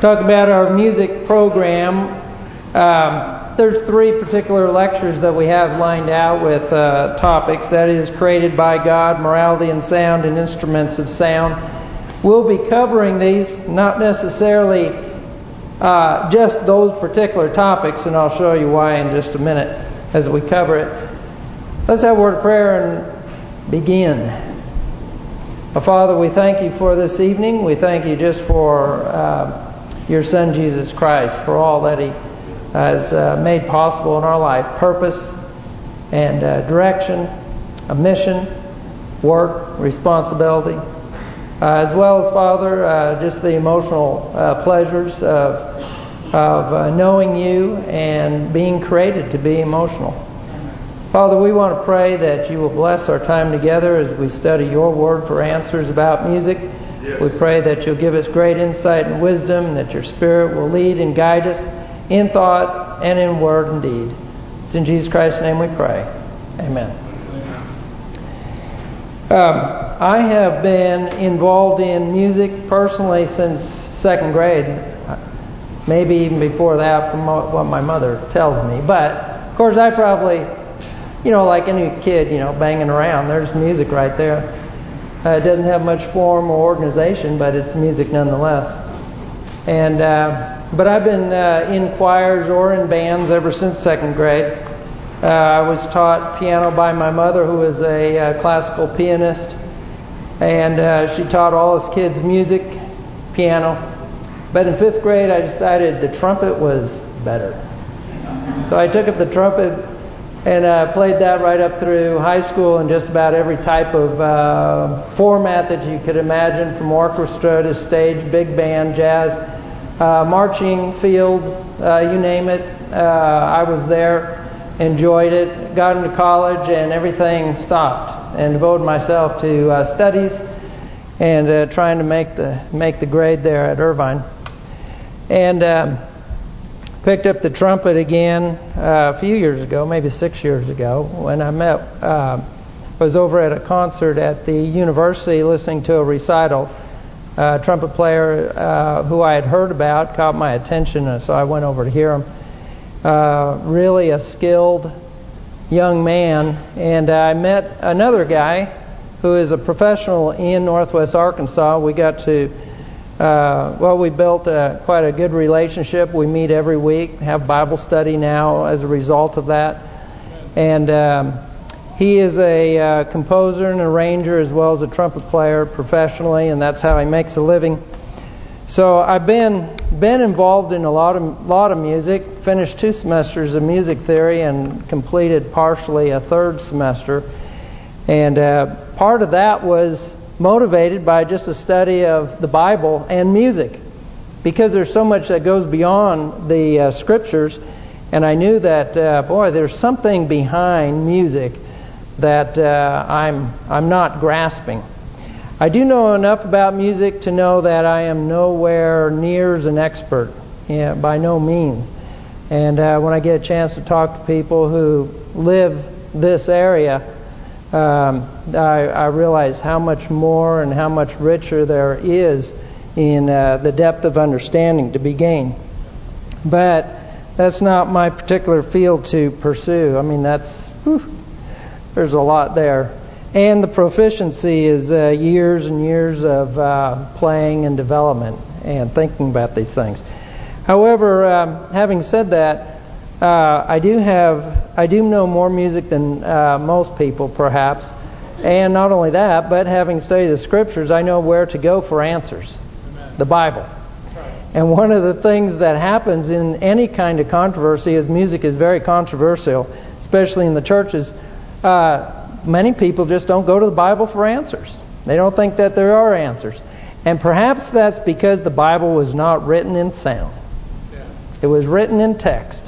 talk about our music program. Um, there's three particular lectures that we have lined out with uh, topics. That is, created by God, morality and sound, and instruments of sound. We'll be covering these, not necessarily uh, just those particular topics, and I'll show you why in just a minute as we cover it. Let's have a word of prayer and begin. Father, we thank you for this evening. We thank you just for uh, your Son, Jesus Christ, for all that he has uh, made possible in our life. Purpose and uh, direction, a mission, work, responsibility. Uh, as well as, Father, uh, just the emotional uh, pleasures of, of knowing you and being created to be emotional. Father, we want to pray that you will bless our time together as we study your word for answers about music. We pray that you'll give us great insight and wisdom, and that your Spirit will lead and guide us in thought and in word and deed. It's in Jesus Christ's name we pray. Amen. Um, I have been involved in music personally since second grade. Maybe even before that from what my mother tells me. But, of course, I probably you know, like any kid, you know, banging around. There's music right there. Uh, it doesn't have much form or organization, but it's music nonetheless. And uh, but I've been uh, in choirs or in bands ever since second grade. Uh, I was taught piano by my mother, who was a uh, classical pianist, and uh, she taught all us kids music, piano. But in fifth grade, I decided the trumpet was better. So I took up the trumpet and uh, played that right up through high school in just about every type of uh, format that you could imagine, from orchestra to stage, big band, jazz, uh, marching, fields, uh, you name it. Uh, I was there, enjoyed it, got into college, and everything stopped, and devoted myself to uh, studies and uh, trying to make the make the grade there at Irvine. And um, picked up the trumpet again uh, a few years ago, maybe six years ago, when I met, uh, was over at a concert at the university listening to a recital. A trumpet player uh, who I had heard about caught my attention, and so I went over to hear him. Uh, really a skilled young man, and I met another guy who is a professional in Northwest Arkansas. We got to uh, well, we built a, quite a good relationship. We meet every week, have Bible study now as a result of that. And um, he is a uh, composer and arranger as well as a trumpet player professionally, and that's how he makes a living. So I've been been involved in a lot of lot of music. Finished two semesters of music theory and completed partially a third semester. And uh, part of that was motivated by just a study of the Bible and music. Because there's so much that goes beyond the uh, Scriptures. And I knew that, uh, boy, there's something behind music that uh, I'm I'm not grasping. I do know enough about music to know that I am nowhere near as an expert, yeah, by no means. And uh, when I get a chance to talk to people who live this area, um, I, I realize how much more and how much richer there is in uh, the depth of understanding to be gained. But that's not my particular field to pursue. I mean, that's whew, there's a lot there. And the proficiency is uh, years and years of uh, playing and development and thinking about these things. However, um, having said that, uh, I do have, I do know more music than uh, most people, perhaps. And not only that, but having studied the Scriptures, I know where to go for answers. Amen. The Bible. And one of the things that happens in any kind of controversy is music is very controversial, especially in the churches. Uh, many people just don't go to the Bible for answers. They don't think that there are answers. And perhaps that's because the Bible was not written in sound. Yeah. It was written in text.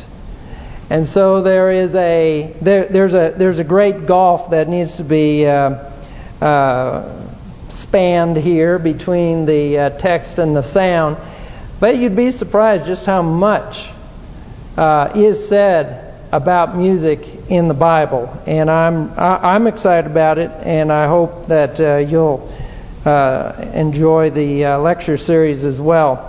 And so there is a there, there's a there's a great gulf that needs to be uh, uh, spanned here between the uh, text and the sound. But you'd be surprised just how much uh, is said about music in the Bible, and I'm I, am excited about it, and I hope that uh, you'll uh, enjoy the lecture series as well.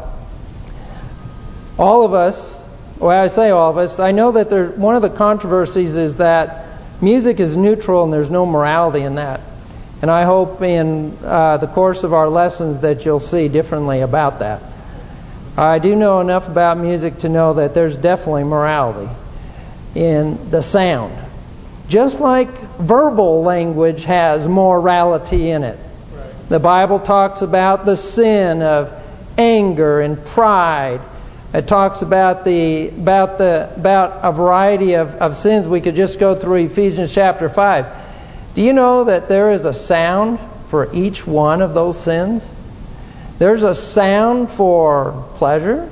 All of us, well I say all of us, I know that there, one of the controversies is that music is neutral and there's no morality in that. And I hope in uh, the course of our lessons that you'll see differently about that. I do know enough about music to know that there's definitely morality in the sound. Just like verbal language has morality in it. Right. The Bible talks about the sin of anger and pride. It talks about the about the about a variety of, of sins. We could just go through Ephesians chapter 5. Do you know that there is a sound for each one of those sins? There's a sound for pleasure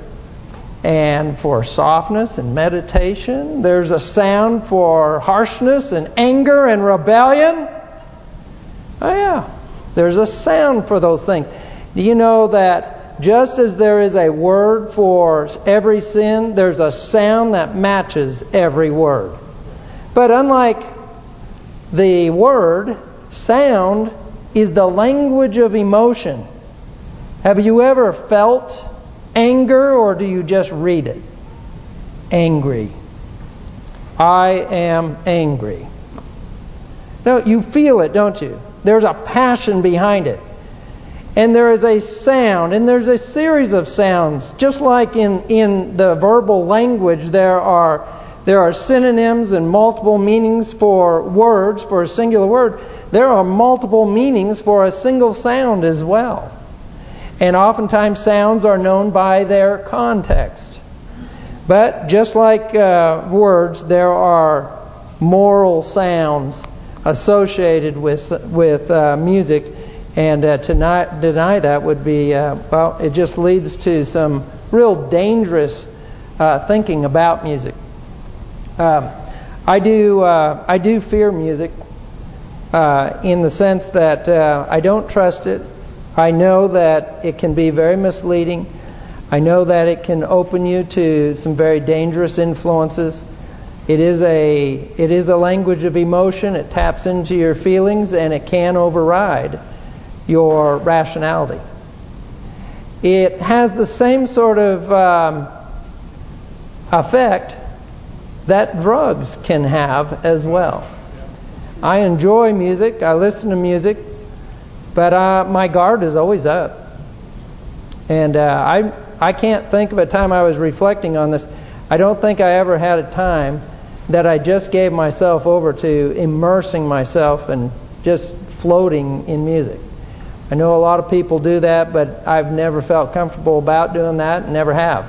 and for softness and meditation. There's a sound for harshness and anger and rebellion. Oh yeah, there's a sound for those things. Do you know that just as there is a word for every sin, there's a sound that matches every word. But unlike the word, sound, is the language of emotion. Have you ever felt anger or do you just read it? Angry. I am angry. No, you feel it, don't you? There's a passion behind it. And there is a sound, and there's a series of sounds. Just like in, in the verbal language, there are there are synonyms and multiple meanings for words, for a singular word. There are multiple meanings for a single sound as well. And oftentimes sounds are known by their context. But just like uh, words, there are moral sounds associated with with uh, music. And uh, to not deny that would be, uh, well, it just leads to some real dangerous uh, thinking about music. Um, I do uh, I do fear music uh, in the sense that uh, I don't trust it. I know that it can be very misleading. I know that it can open you to some very dangerous influences. It is a it is a language of emotion. It taps into your feelings and it can override your rationality. It has the same sort of um, effect that drugs can have as well. I enjoy music. I listen to music. But uh, my guard is always up. And uh, I I can't think of a time I was reflecting on this. I don't think I ever had a time that I just gave myself over to immersing myself and just floating in music. I know a lot of people do that, but I've never felt comfortable about doing that, never have.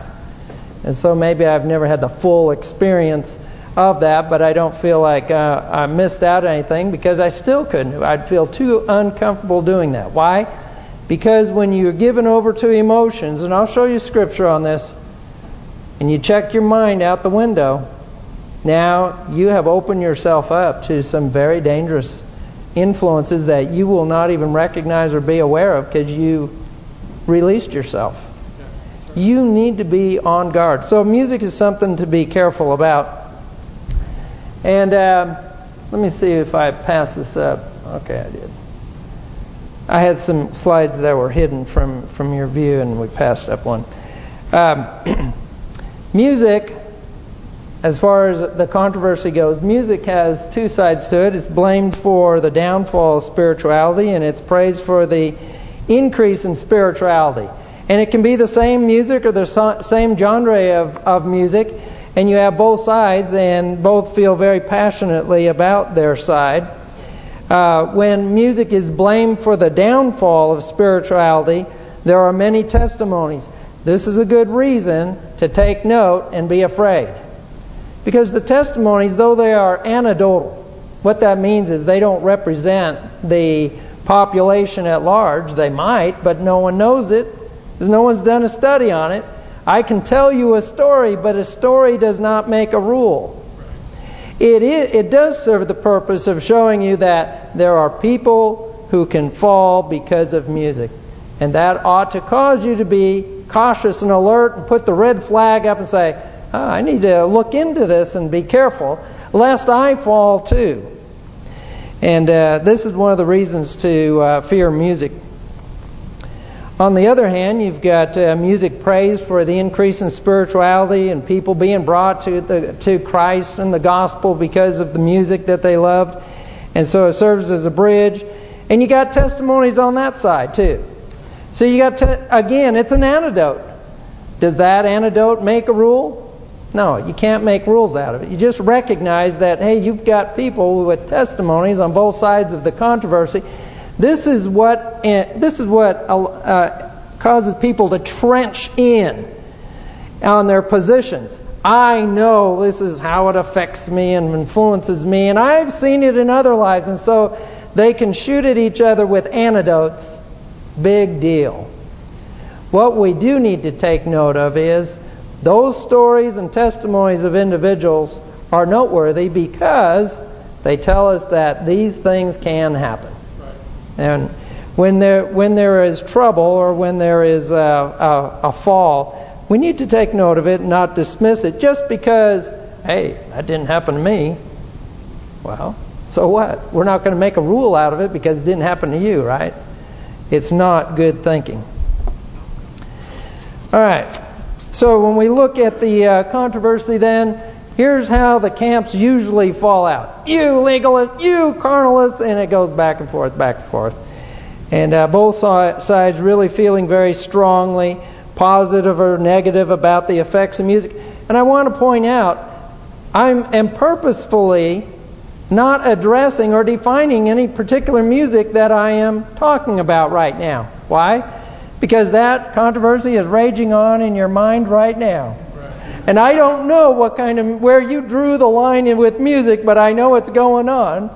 And so maybe I've never had the full experience of that, but I don't feel like uh, I missed out on anything because I still couldn't. I'd feel too uncomfortable doing that. Why? Because when you're given over to emotions, and I'll show you scripture on this, and you check your mind out the window, now you have opened yourself up to some very dangerous influences that you will not even recognize or be aware of because you released yourself. You need to be on guard. So music is something to be careful about. And um, let me see if I pass this up. Okay, I did. I had some slides that were hidden from, from your view, and we passed up one. Um, music, as far as the controversy goes, music has two sides to it. It's blamed for the downfall of spirituality, and it's praised for the increase in spirituality. And it can be the same music or the same genre of, of music, and you have both sides, and both feel very passionately about their side. Uh, when music is blamed for the downfall of spirituality, there are many testimonies. This is a good reason to take note and be afraid. Because the testimonies, though they are anecdotal, what that means is they don't represent the population at large. They might, but no one knows it because no one's done a study on it. I can tell you a story, but a story does not make a rule. It is, it does serve the purpose of showing you that there are people who can fall because of music. And that ought to cause you to be cautious and alert and put the red flag up and say, oh, I need to look into this and be careful, lest I fall too. And uh, this is one of the reasons to uh, fear music. On the other hand, you've got uh, music praised for the increase in spirituality and people being brought to the to Christ and the gospel because of the music that they loved. And so it serves as a bridge. And you got testimonies on that side too. So you got, to, again, it's an antidote. Does that antidote make a rule? No, you can't make rules out of it. You just recognize that, hey, you've got people with testimonies on both sides of the controversy. This is what eh, this is what uh, causes people to trench in on their positions. I know this is how it affects me and influences me, and I've seen it in other lives, and so they can shoot at each other with antidotes. Big deal. What we do need to take note of is those stories and testimonies of individuals are noteworthy because they tell us that these things can happen. And when there when there is trouble or when there is a, a, a fall, we need to take note of it and not dismiss it just because, hey, that didn't happen to me. Well, so what? We're not going to make a rule out of it because it didn't happen to you, right? It's not good thinking. All right. So when we look at the uh, controversy then, here's how the camps usually fall out. You legalists, you carnalists, and it goes back and forth, back and forth. And uh, both sides really feeling very strongly positive or negative about the effects of music. And I want to point out, I am purposefully not addressing or defining any particular music that I am talking about right now. Why? Because that controversy is raging on in your mind right now. And I don't know what kind of where you drew the line in with music, but I know it's going on.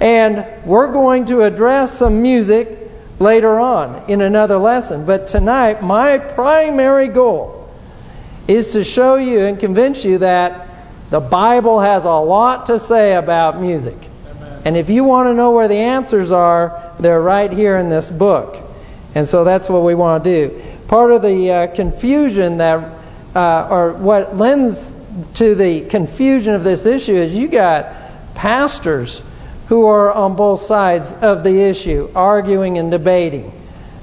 And we're going to address some music later on in another lesson. But tonight, my primary goal is to show you and convince you that the Bible has a lot to say about music. And if you want to know where the answers are, they're right here in this book. And so that's what we want to do. Part of the uh, confusion that, uh, or what lends to the confusion of this issue is you got pastors who are on both sides of the issue, arguing and debating.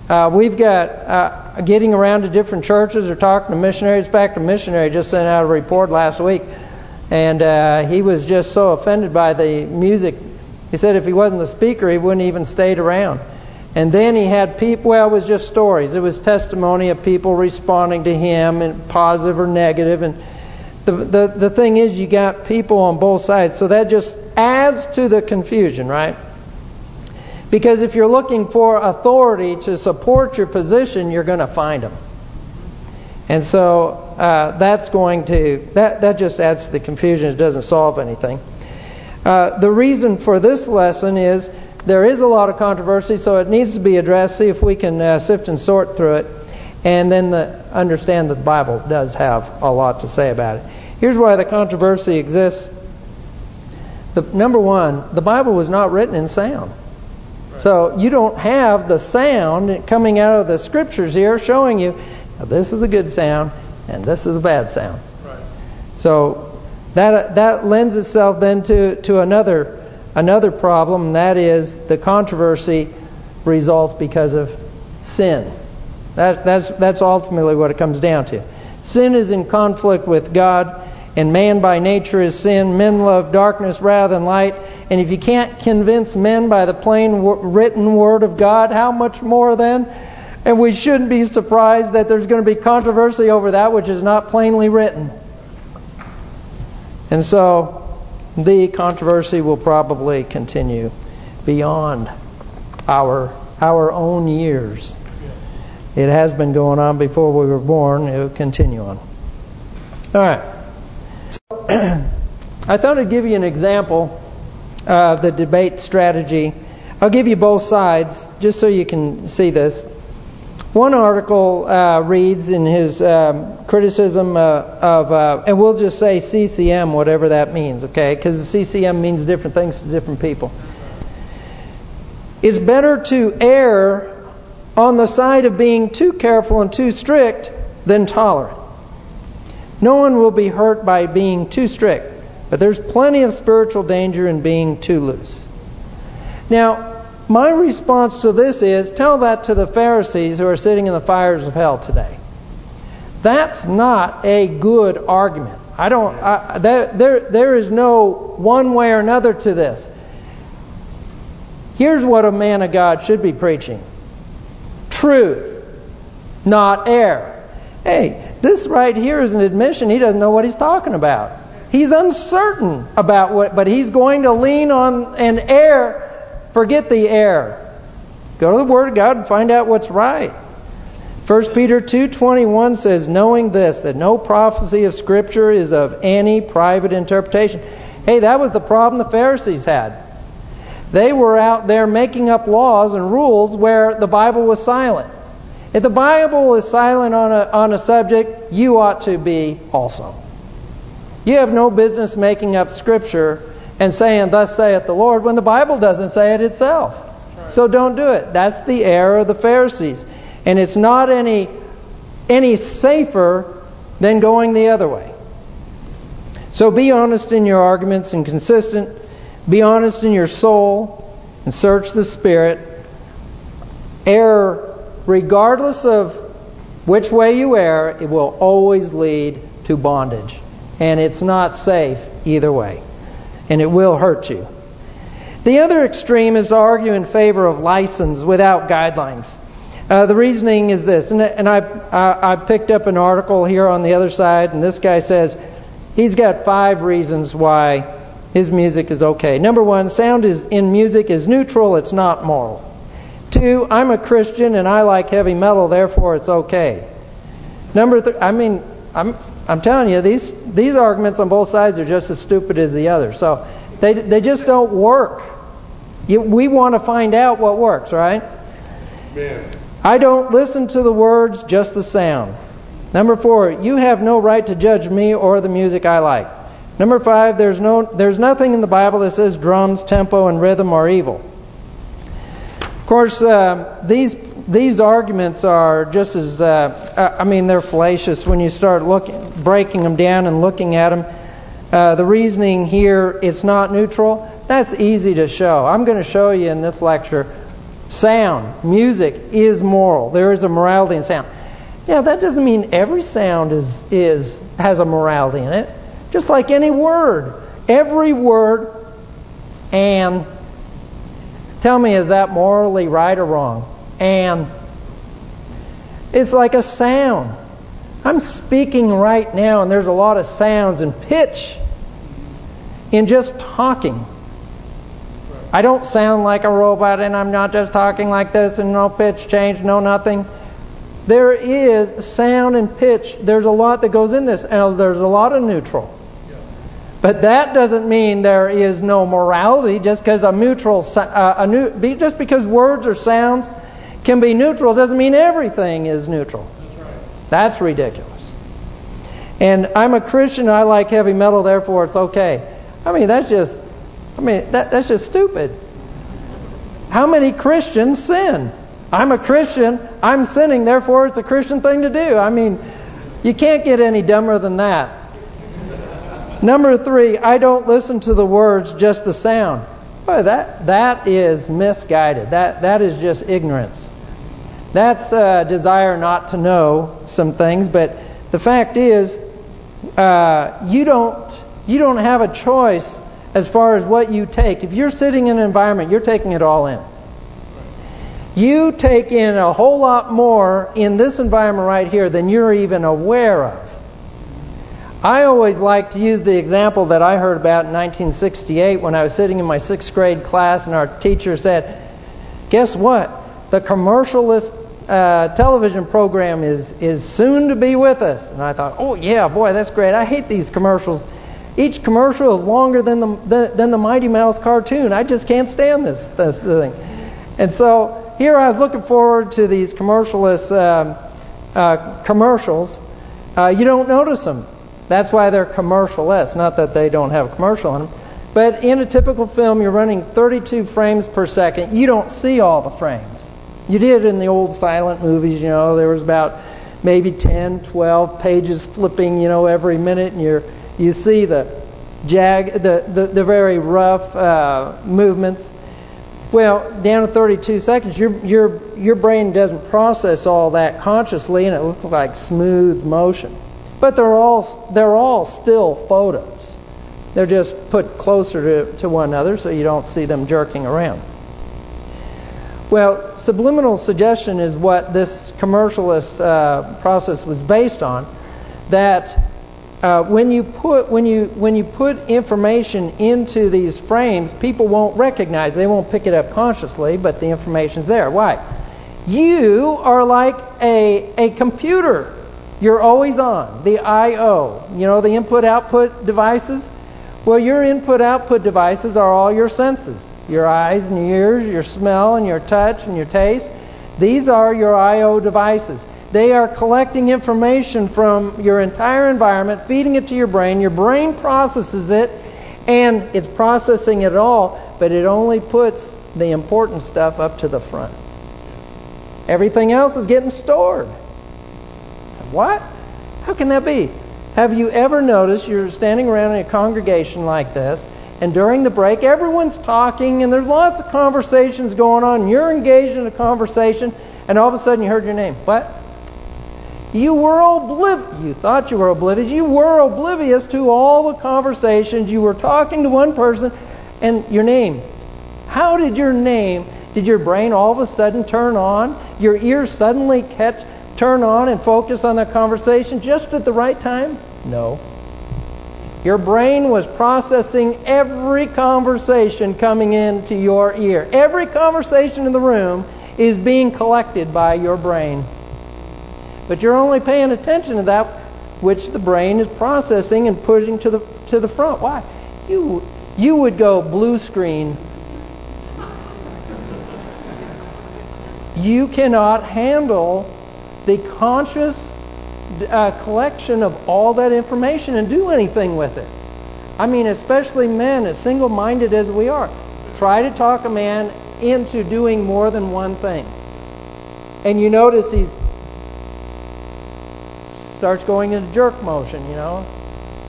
Uh, we've got uh, getting around to different churches or talking to missionaries. In fact, a missionary just sent out a report last week, and uh, he was just so offended by the music. He said if he wasn't the speaker, he wouldn't even stayed around. And then he had people, well, it was just stories. It was testimony of people responding to him, and positive or negative. And the, the, the thing is, you got people on both sides. So that just adds to the confusion, right? Because if you're looking for authority to support your position, you're going to find them. And so uh, that's going to, that, that just adds to the confusion. It doesn't solve anything. Uh, the reason for this lesson is there is a lot of controversy, so it needs to be addressed. See if we can uh, sift and sort through it. And then the, understand that the Bible does have a lot to say about it. Here's why the controversy exists. The, number one, the Bible was not written in sound. So you don't have the sound coming out of the Scriptures here showing you this is a good sound and this is a bad sound. Right. So that that lends itself then to to another another problem, and that is the controversy results because of sin. That, that's that's ultimately what it comes down to. Sin is in conflict with God, and man by nature is sin. Men love darkness rather than light. And if you can't convince men by the plain written Word of God, how much more then? And we shouldn't be surprised that there's going to be controversy over that which is not plainly written. And so, the controversy will probably continue beyond our our own years. It has been going on before we were born. It will continue on. All right. So, I thought I'd give you an example of the debate strategy. I'll give you both sides just so you can see this. One article uh, reads in his um, criticism uh, of, uh, and we'll just say CCM, whatever that means, okay? Because CCM means different things to different people. It's better to err on the side of being too careful and too strict than tolerant. No one will be hurt by being too strict, but there's plenty of spiritual danger in being too loose. Now, My response to this is, tell that to the Pharisees who are sitting in the fires of hell today. That's not a good argument. I don't. I, there, there, is no one way or another to this. Here's what a man of God should be preaching: truth, not error. Hey, this right here is an admission he doesn't know what he's talking about. He's uncertain about what, but he's going to lean on an error Forget the air. Go to the Word of God and find out what's right. 1 Peter 2.21 says, Knowing this, that no prophecy of Scripture is of any private interpretation. Hey, that was the problem the Pharisees had. They were out there making up laws and rules where the Bible was silent. If the Bible is silent on a on a subject, you ought to be also. You have no business making up Scripture and saying, thus saith the Lord, when the Bible doesn't say it itself. So don't do it. That's the error of the Pharisees. And it's not any any safer than going the other way. So be honest in your arguments and consistent. Be honest in your soul and search the Spirit. Error, regardless of which way you err, it will always lead to bondage. And it's not safe either way and it will hurt you. The other extreme is to argue in favor of license without guidelines. Uh, the reasoning is this, and, and I, I, I picked up an article here on the other side, and this guy says he's got five reasons why his music is okay. Number one, sound is in music is neutral, it's not moral. Two, I'm a Christian and I like heavy metal, therefore it's okay. Number three, I mean, I'm I'm telling you, these these arguments on both sides are just as stupid as the other. So they they just don't work. You, we want to find out what works, right? Man. I don't listen to the words, just the sound. Number four, you have no right to judge me or the music I like. Number five, there's no there's nothing in the Bible that says drums, tempo, and rhythm are evil. Of course, uh, these these arguments are just as, uh, uh, I mean, they're fallacious when you start looking, breaking them down and looking at them. Uh, the reasoning here, it's not neutral, that's easy to show. I'm going to show you in this lecture, sound, music is moral. There is a morality in sound. Yeah, that doesn't mean every sound is is has a morality in it. Just like any word. Every word and tell me, is that morally right or wrong? And it's like a sound. I'm speaking right now, and there's a lot of sounds and pitch in just talking. I don't sound like a robot, and I'm not just talking like this, and no pitch change, no nothing. There is sound and pitch. There's a lot that goes in this, and there's a lot of neutral. But that doesn't mean there is no morality just because a neutral, uh, a new, just because words or sounds can be neutral doesn't mean everything is neutral. That's, right. That's ridiculous. And I'm a Christian, I like heavy metal, therefore it's okay. I mean, that's just, I mean, that that's just stupid. How many Christians sin? I'm a Christian, I'm sinning, therefore it's a Christian thing to do. I mean, you can't get any dumber than that. Number three, I don't listen to the words, just the sound. Boy, that that is misguided. That that is just ignorance. That's a desire not to know some things, but the fact is, uh, you don't you don't have a choice as far as what you take. If you're sitting in an environment, you're taking it all in. You take in a whole lot more in this environment right here than you're even aware of. I always like to use the example that I heard about in 1968 when I was sitting in my sixth grade class and our teacher said, guess what? The commercialist uh, television program is is soon to be with us. And I thought, oh yeah, boy, that's great. I hate these commercials. Each commercial is longer than the than the Mighty Mouse cartoon. I just can't stand this this thing. And so here I was looking forward to these commercialist um, uh, commercials. Uh, you don't notice them that's why they're commercial-less. Not that they don't have a commercial in them. But in a typical film, you're running 32 frames per second. You don't see all the frames. You did in the old silent movies, you know, there was about maybe 10, 12 pages flipping, you know, every minute, and you you see the jag, the the, the very rough uh, movements. Well, down to 32 seconds, your your your brain doesn't process all that consciously, and it looks like smooth motion. But they're all they're all still photos. They're just put closer to, to one another so you don't see them jerking around. Well, subliminal suggestion is what this commercialist uh, process was based on. That uh, when you put when you when you put information into these frames, people won't recognize. They won't pick it up consciously, but the information's there. Why? You are like a a computer. You're always on the I/O. You know the input-output devices. Well, your input-output devices are all your senses: your eyes and your ears, your smell and your touch and your taste. These are your I/O devices. They are collecting information from your entire environment, feeding it to your brain. Your brain processes it, and it's processing it all, but it only puts the important stuff up to the front. Everything else is getting stored. What? How can that be? Have you ever noticed you're standing around in a congregation like this, and during the break, everyone's talking, and there's lots of conversations going on, and you're engaged in a conversation, and all of a sudden you heard your name. What? You were oblivious. You thought you were oblivious. You were oblivious to all the conversations. You were talking to one person, and your name. How did your name, did your brain all of a sudden turn on? Your ears suddenly catch, turn on and focus on that conversation just at the right time? No. Your brain was processing every conversation coming into your ear. Every conversation in the room is being collected by your brain. But you're only paying attention to that which the brain is processing and pushing to the to the front. Why? You you would go blue screen. You cannot handle the conscious uh, collection of all that information and do anything with it. I mean, especially men, as single-minded as we are. Try to talk a man into doing more than one thing. And you notice he's starts going into jerk motion, you know.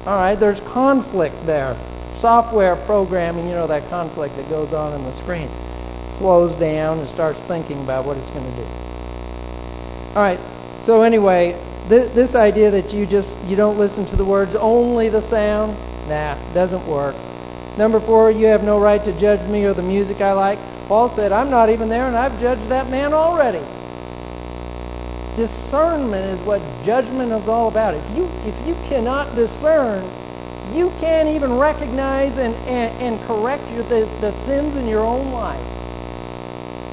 All right, there's conflict there. Software programming, you know, that conflict that goes on in the screen. Slows down and starts thinking about what it's going to do. All right, so anyway, this, this idea that you just, you don't listen to the words, only the sound, nah, doesn't work. Number four, you have no right to judge me or the music I like. Paul said, I'm not even there and I've judged that man already discernment is what judgment is all about. If you if you cannot discern, you can't even recognize and, and, and correct your, the, the sins in your own life.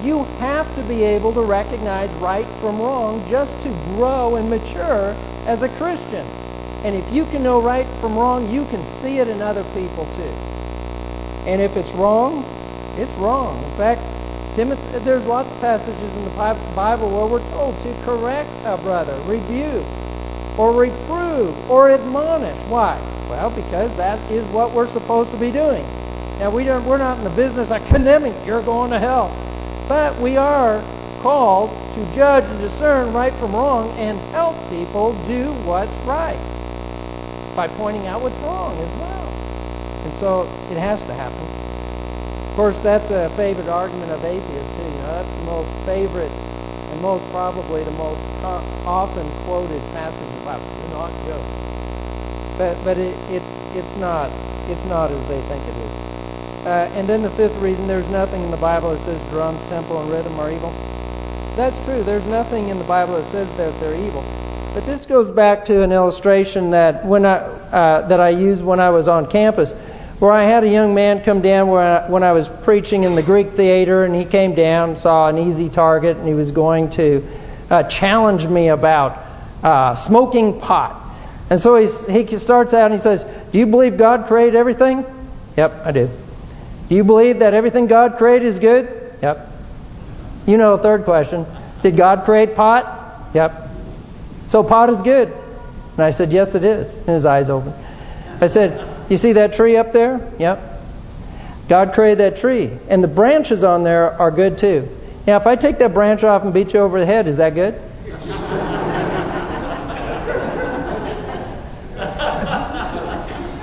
You have to be able to recognize right from wrong just to grow and mature as a Christian. And if you can know right from wrong, you can see it in other people too. And if it's wrong, it's wrong. In fact, Timothy, there's lots of passages in the Bible where we're told to correct a brother, rebuke, or reprove, or admonish. Why? Well, because that is what we're supposed to be doing. Now, we don't, we're not in the business of condemning. You're going to hell. But we are called to judge and discern right from wrong and help people do what's right by pointing out what's wrong as well. And so it has to happen Of course, that's a favorite argument of atheists, too. You know, that's the most favorite and most probably the most often quoted passage of the. Do not judge. But but it, it it's not it's not as they think it is. Uh, and then the fifth reason, there's nothing in the Bible that says drums, tempo, and rhythm are evil. That's true. There's nothing in the Bible that says that they're evil. But this goes back to an illustration that when I uh, that I used when I was on campus where I had a young man come down when I, when I was preaching in the Greek theater, and he came down, saw an easy target, and he was going to uh, challenge me about uh, smoking pot. And so he's, he starts out and he says, do you believe God created everything? Yep, I do. Do you believe that everything God created is good? Yep. You know, third question. Did God create pot? Yep. So pot is good. And I said, yes, it is. And his eyes opened. I said, you see that tree up there? Yep. God created that tree. And the branches on there are good too. Now, if I take that branch off and beat you over the head, is that good?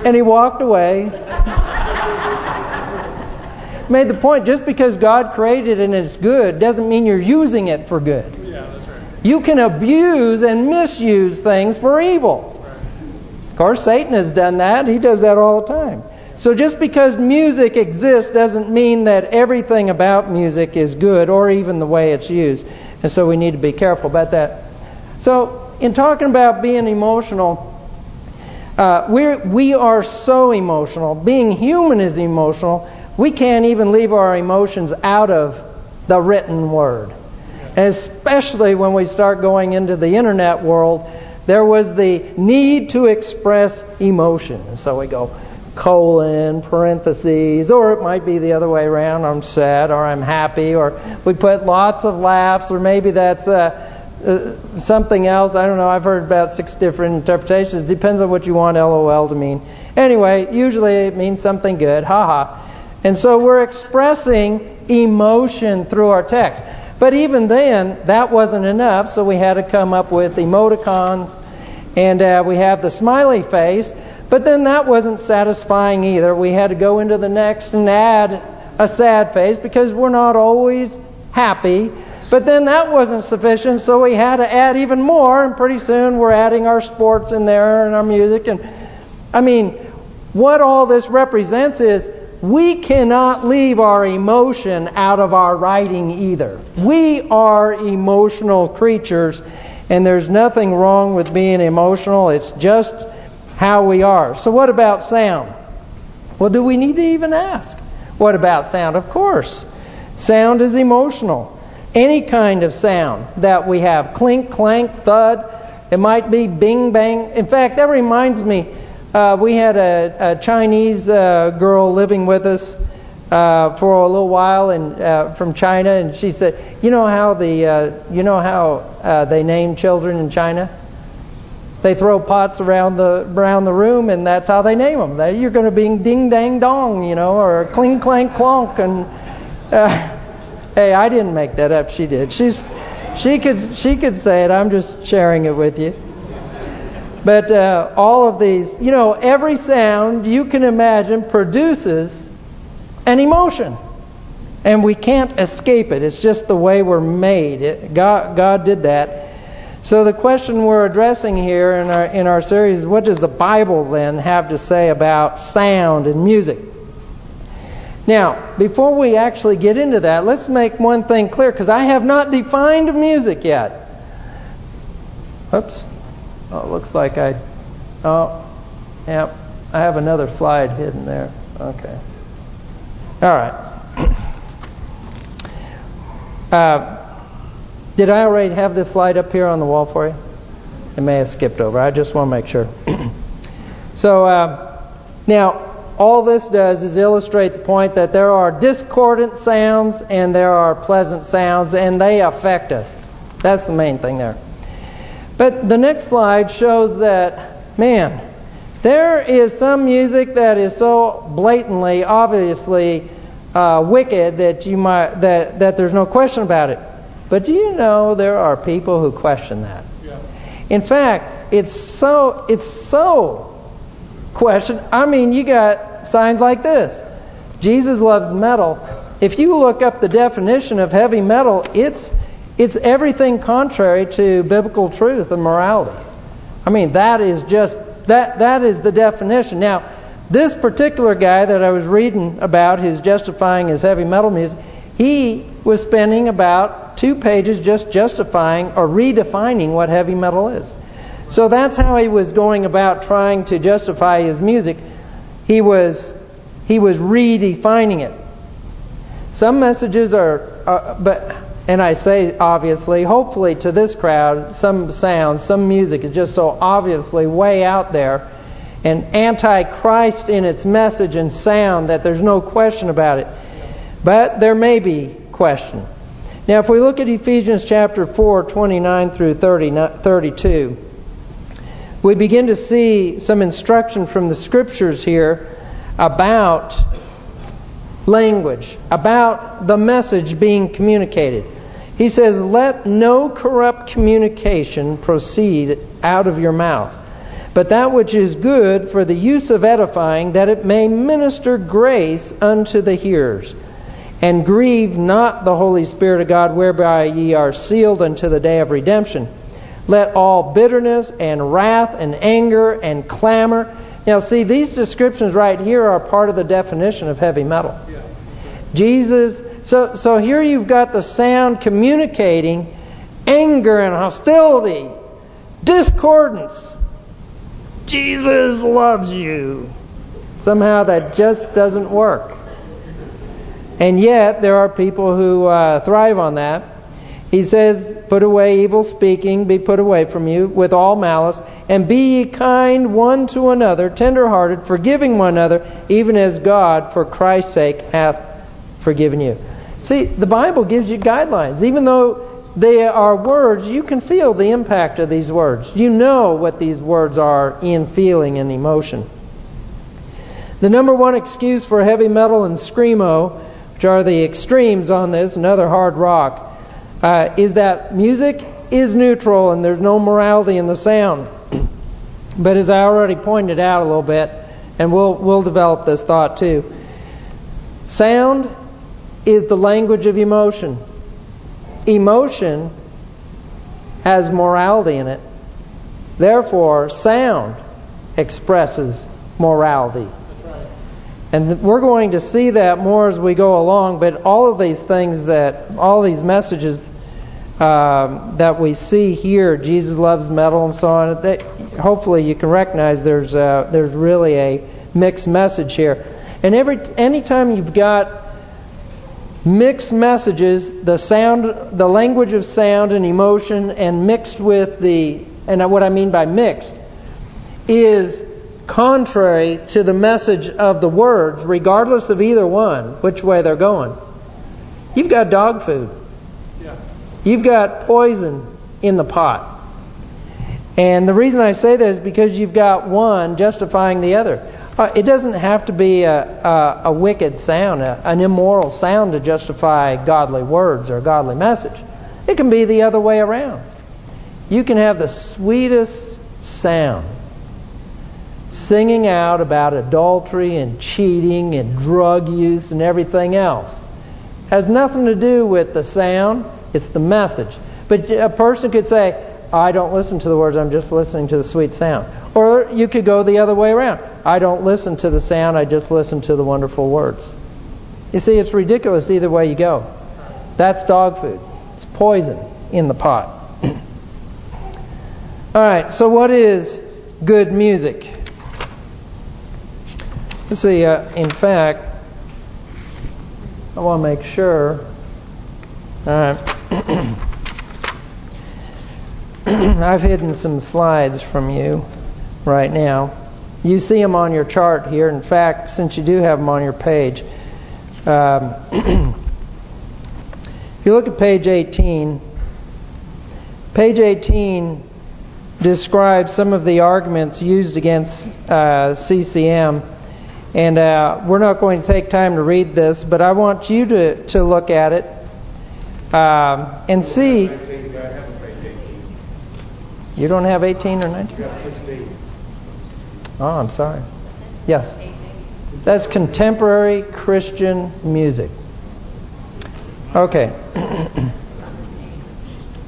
and he walked away. Made the point, just because God created it and it's good doesn't mean you're using it for good. Yeah, that's right. You can abuse and misuse things for evil. Of course, Satan has done that. He does that all the time. So just because music exists doesn't mean that everything about music is good or even the way it's used. And so we need to be careful about that. So in talking about being emotional, uh, we're, we are so emotional. Being human is emotional. We can't even leave our emotions out of the written word. Especially when we start going into the internet world, there was the need to express emotion. So we go colon, parentheses, or it might be the other way around, I'm sad or I'm happy, or we put lots of laughs, or maybe that's uh, uh, something else. I don't know, I've heard about six different interpretations. It depends on what you want LOL to mean. Anyway, usually it means something good, haha. -ha. And so we're expressing emotion through our text. But even then, that wasn't enough, so we had to come up with emoticons, and uh, we have the smiley face, but then that wasn't satisfying either. We had to go into the next and add a sad face because we're not always happy. But then that wasn't sufficient, so we had to add even more, and pretty soon we're adding our sports in there and our music. and I mean, what all this represents is we cannot leave our emotion out of our writing either. We are emotional creatures, and there's nothing wrong with being emotional. It's just how we are. So what about sound? Well, do we need to even ask? What about sound? Of course. Sound is emotional. Any kind of sound that we have, clink, clank, thud, it might be bing, bang. In fact, that reminds me, uh, we had a, a Chinese uh, girl living with us uh, for a little while, and uh, from China, and she said, "You know how the uh, you know how uh, they name children in China? They throw pots around the around the room, and that's how they name them. They, you're going to be ding dang dong, you know, or cling clank clonk, and uh, hey, I didn't make that up. She did. She's she could she could say it. I'm just sharing it with you." But uh, all of these, you know, every sound you can imagine produces an emotion. And we can't escape it. It's just the way we're made. It, God, God did that. So the question we're addressing here in our in our series is, what does the Bible then have to say about sound and music? Now, before we actually get into that, let's make one thing clear, because I have not defined music yet. Oops. Oh, looks like I... Oh, yeah. I have another slide hidden there. Okay. All right. Uh, did I already have this slide up here on the wall for you? It may have skipped over. I just want to make sure. so, uh, now, all this does is illustrate the point that there are discordant sounds and there are pleasant sounds, and they affect us. That's the main thing there. But the next slide shows that, man, there is some music that is so blatantly, obviously uh, wicked that you might that that there's no question about it. But do you know there are people who question that? Yeah. In fact, it's so it's so question. I mean, you got signs like this. Jesus loves metal. If you look up the definition of heavy metal, it's it's everything contrary to biblical truth and morality. I mean, that is just that that is the definition. Now, this particular guy that I was reading about who's justifying his heavy metal music, he was spending about two pages just justifying or redefining what heavy metal is. So that's how he was going about trying to justify his music. He was he was redefining it. Some messages are, are but and I say obviously, hopefully to this crowd, some sound, some music is just so obviously way out there and anti-Christ in its message and sound that there's no question about it. But there may be question. Now if we look at Ephesians chapter 4, 29 through 30, 32, we begin to see some instruction from the Scriptures here about language, about the message being communicated. He says, Let no corrupt communication proceed out of your mouth, but that which is good for the use of edifying, that it may minister grace unto the hearers. And grieve not the Holy Spirit of God, whereby ye are sealed unto the day of redemption. Let all bitterness and wrath and anger and clamor. Now see, these descriptions right here are part of the definition of heavy metal. Jesus, so so here you've got the sound communicating anger and hostility, discordance. Jesus loves you. Somehow that just doesn't work. And yet, there are people who uh, thrive on that. He says, Put away evil speaking, be put away from you, with all malice, and be ye kind one to another, tender-hearted, forgiving one another, even as God, for Christ's sake, hath forgiven you. See, the Bible gives you guidelines. Even though they are words, you can feel the impact of these words. You know what these words are in feeling and emotion. The number one excuse for heavy metal and screamo which are the extremes on this, another hard rock, uh, is that music is neutral and there's no morality in the sound. but as I already pointed out a little bit, and we'll we'll develop this thought too, sound is the language of emotion. Emotion has morality in it. Therefore, sound expresses morality. And we're going to see that more as we go along. But all of these things that, all these messages um, that we see here, Jesus loves metal and so on. They, hopefully, you can recognize there's a, there's really a mixed message here. And every anytime you've got mixed messages, the sound, the language of sound and emotion, and mixed with the, and what I mean by mixed, is contrary to the message of the words, regardless of either one, which way they're going. You've got dog food. Yeah. You've got poison in the pot. And the reason I say that is because you've got one justifying the other. Uh, it doesn't have to be a, a, a wicked sound, a, an immoral sound to justify godly words or a godly message. It can be the other way around. You can have the sweetest sound singing out about adultery and cheating and drug use and everything else. It Has nothing to do with the sound, it's the message. But a person could say, I don't listen to the words, I'm just listening to the sweet sound. Or you could go the other way around. I don't listen to the sound, I just listen to the wonderful words. You see, it's ridiculous either way you go. That's dog food. It's poison in the pot. All right, so what is good music? Let's see, uh, in fact, I want to make sure. All right. I've hidden some slides from you right now. You see them on your chart here. In fact, since you do have them on your page, um, if you look at page 18, page 18 describes some of the arguments used against uh, CCM and uh, we're not going to take time to read this, but I want you to, to look at it um, and see. You don't have 18 or 19? You got 16. Oh, I'm sorry. Yes. That's contemporary Christian music. Okay.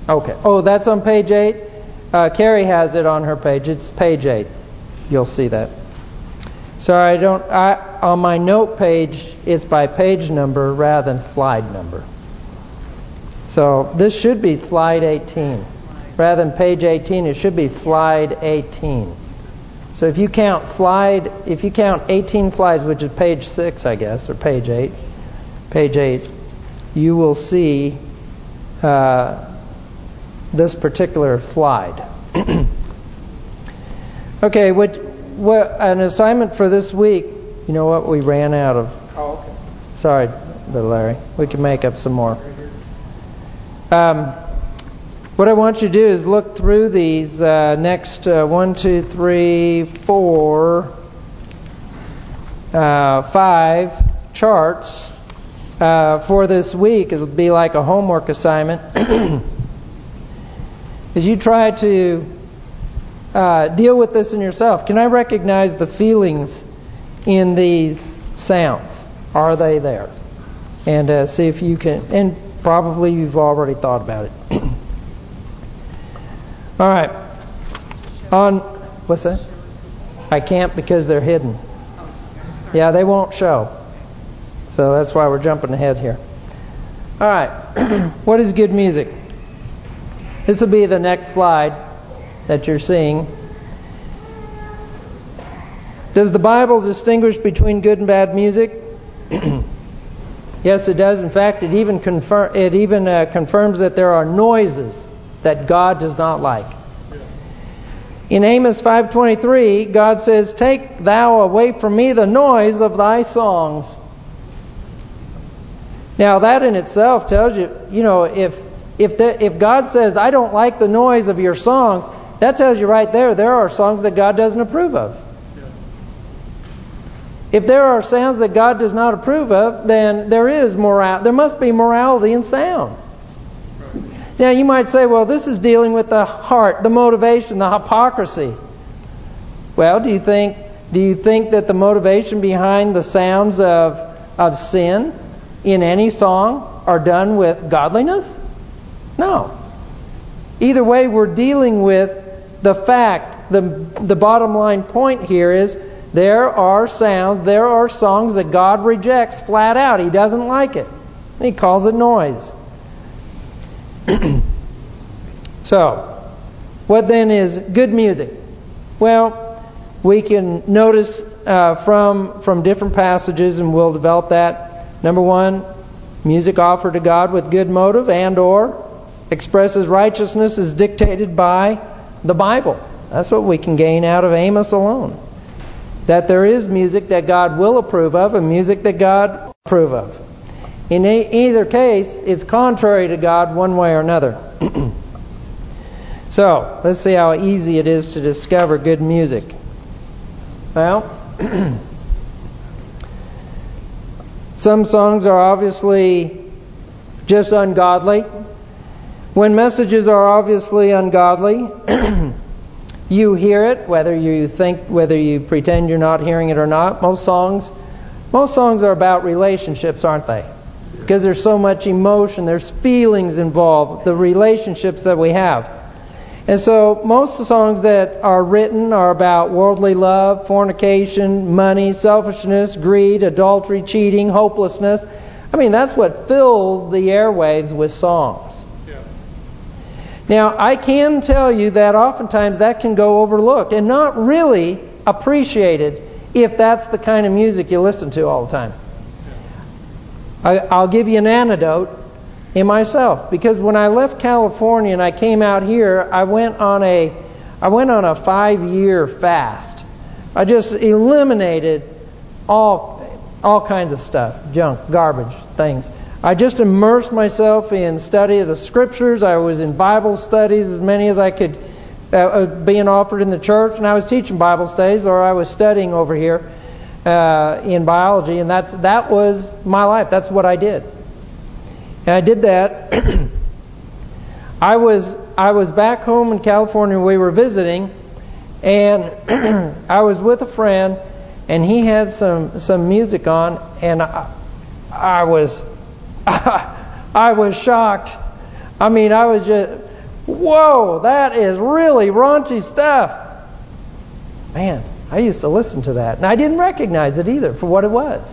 okay. Oh, that's on page 8? Uh, Carrie has it on her page. It's page 8. You'll see that. Sorry, I don't. I on my note page, it's by page number rather than slide number. So this should be slide 18. Rather than page 18, it should be slide 18. So if you count slide, if you count 18 slides, which is page 6, I guess, or page 8, page 8, you will see uh, this particular slide. okay, what well, an assignment for this week. You know what? We ran out of. Oh, okay. Sorry, little Larry. We can make up some more. Um, what I want you to do is look through these uh, next uh, one, two, three, four, uh, five charts uh, for this week. It'll be like a homework assignment. As you try to uh, deal with this in yourself. Can I recognize the feelings in these sounds? Are they there? and uh, see if you can. And probably you've already thought about it. All right. On what's that? I can't because they're hidden. Yeah, they won't show. So that's why we're jumping ahead here. All right. what is good music? This will be the next slide that you're seeing. Does the Bible distinguish between good and bad music? yes, it does. In fact, it even confirm it even uh, confirms that there are noises that God does not like. In Amos 5.23, God says, Take thou away from me the noise of thy songs. Now that in itself tells you, you know, if if the, if God says, I don't like the noise of your songs, that tells you right there, there are songs that God doesn't approve of. If there are sounds that God does not approve of, then there is moral. There must be morality in sound. Now you might say, well, this is dealing with the heart, the motivation, the hypocrisy. Well, do you think do you think that the motivation behind the sounds of of sin in any song are done with godliness? No. Either way, we're dealing with the fact. The the bottom line point here is there are sounds, there are songs that God rejects flat out. He doesn't like it. He calls it noise. so, what then is good music? Well, we can notice uh, from from different passages, and we'll develop that. Number one, music offered to God with good motive and or expresses righteousness is dictated by the Bible. That's what we can gain out of Amos alone. That there is music that God will approve of and music that God approve of. In either case, it's contrary to God one way or another. so, let's see how easy it is to discover good music. Well, some songs are obviously just ungodly. When messages are obviously ungodly, you hear it, whether you think, whether you pretend you're not hearing it or not. Most songs, most songs are about relationships, aren't they? Because there's so much emotion, there's feelings involved, the relationships that we have. And so most songs that are written are about worldly love, fornication, money, selfishness, greed, adultery, cheating, hopelessness. I mean, that's what fills the airwaves with songs. Yeah. Now, I can tell you that oftentimes that can go overlooked and not really appreciated if that's the kind of music you listen to all the time. I, will give you an anecdote in myself because when I left California and I came out here, I went on a I went on a five-year fast. I just eliminated all all kinds of stuff, junk, garbage, things. I just immersed myself in study of the Scriptures. I was in Bible studies, as many as I could, uh, uh being offered in the church, and I was teaching Bible studies, or I was studying over here uh, in biology, and that's that was my life. That's what I did. And I did that. I was I was back home in California. We were visiting, and I was with a friend, and he had some some music on, and I, I was I was shocked. I mean, I was just, whoa, that is really raunchy stuff. Man, I used to listen to that. And I didn't recognize it either for what it was.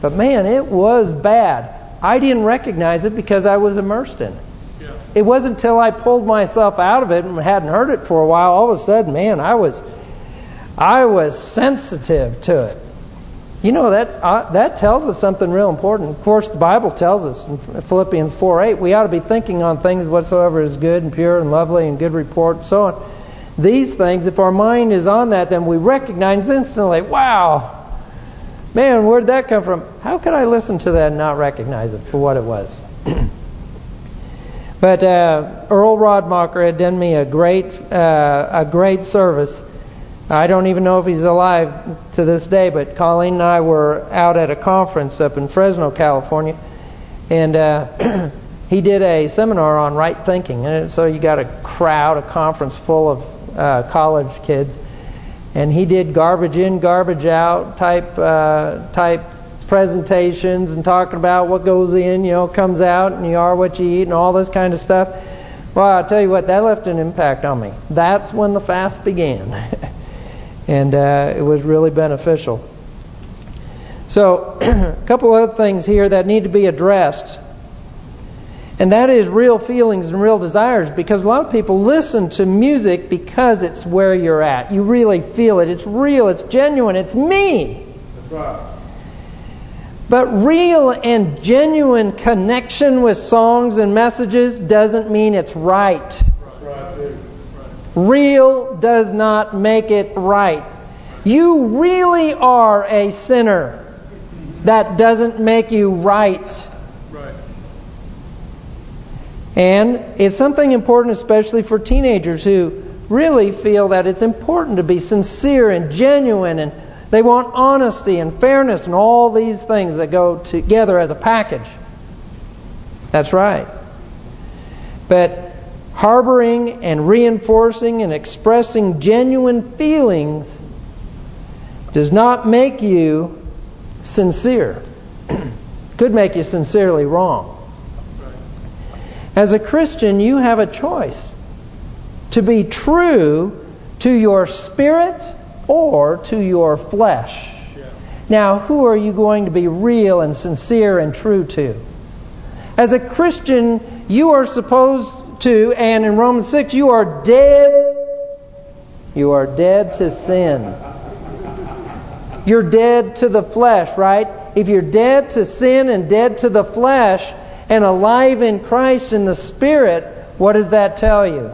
But man, it was bad. I didn't recognize it because I was immersed in it. Yeah. It wasn't until I pulled myself out of it and hadn't heard it for a while, all of a sudden, man, I was I was sensitive to it. You know, that uh, that tells us something real important. Of course, the Bible tells us in Philippians 4:8 we ought to be thinking on things whatsoever is good and pure and lovely and good report and so on these things, if our mind is on that, then we recognize instantly, wow, man, where did that come from? How could I listen to that and not recognize it for what it was? but uh, Earl Radmacher had done me a great uh, a great service. I don't even know if he's alive to this day, but Colleen and I were out at a conference up in Fresno, California, and uh, he did a seminar on right thinking. And so you got a crowd, a conference full of uh, college kids, and he did garbage in, garbage out type uh, type presentations and talking about what goes in, you know, comes out, and you are what you eat, and all this kind of stuff. Well, I'll tell you what, that left an impact on me. That's when the fast began. and uh, it was really beneficial. So, a couple of other things here that need to be addressed. And that is real feelings and real desires because a lot of people listen to music because it's where you're at. You really feel it. It's real. It's genuine. It's me. That's right. But real and genuine connection with songs and messages doesn't mean it's right. That's right, too. Real does not make it right. You really are a sinner. That doesn't make you. Right. And it's something important especially for teenagers who really feel that it's important to be sincere and genuine and they want honesty and fairness and all these things that go together as a package. That's right. But harboring and reinforcing and expressing genuine feelings does not make you sincere. It could make you sincerely wrong. As a Christian, you have a choice to be true to your spirit or to your flesh. Yeah. Now, who are you going to be real and sincere and true to? As a Christian, you are supposed to, and in Romans 6, you are dead. You are dead to sin. You're dead to the flesh, right? If you're dead to sin and dead to the flesh and alive in Christ in the Spirit, what does that tell you?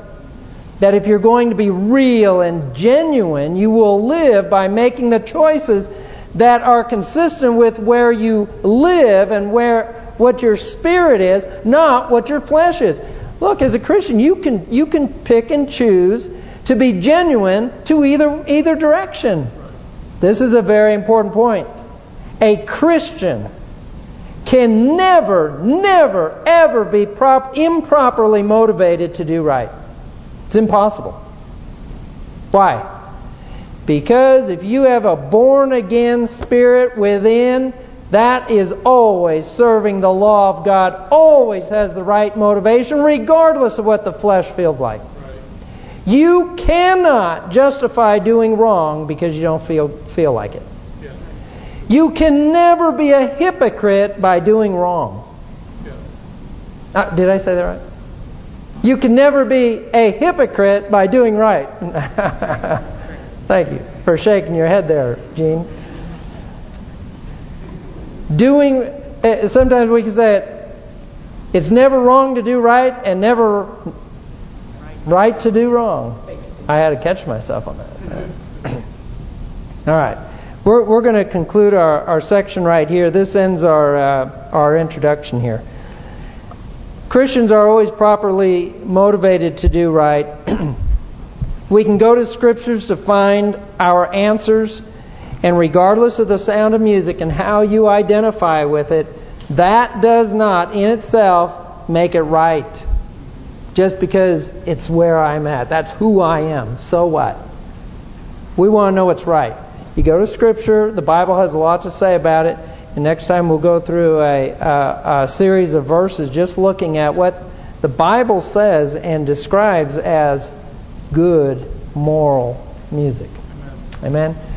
That if you're going to be real and genuine, you will live by making the choices that are consistent with where you live and where what your spirit is, not what your flesh is. Look, as a Christian, you can you can pick and choose to be genuine to either either direction. This is a very important point. A Christian can never, never, ever be prop improperly motivated to do right. It's impossible. Why? Because if you have a born-again spirit within, that is always serving the law of God, always has the right motivation, regardless of what the flesh feels like. Right. You cannot justify doing wrong because you don't feel feel like it. You can never be a hypocrite by doing wrong. Uh, did I say that right? You can never be a hypocrite by doing right. Thank you for shaking your head there, Gene. Doing, uh, sometimes we can say it, it's never wrong to do right and never right to do wrong. I had to catch myself on that. All right. We're, we're going to conclude our, our section right here. This ends our, uh, our introduction here. Christians are always properly motivated to do right. we can go to scriptures to find our answers, and regardless of the sound of music and how you identify with it, that does not in itself make it right. Just because it's where I'm at. That's who I am. So what? We want to know what's right. You go to Scripture, the Bible has a lot to say about it, and next time we'll go through a, a, a series of verses just looking at what the Bible says and describes as good moral music. Amen. Amen?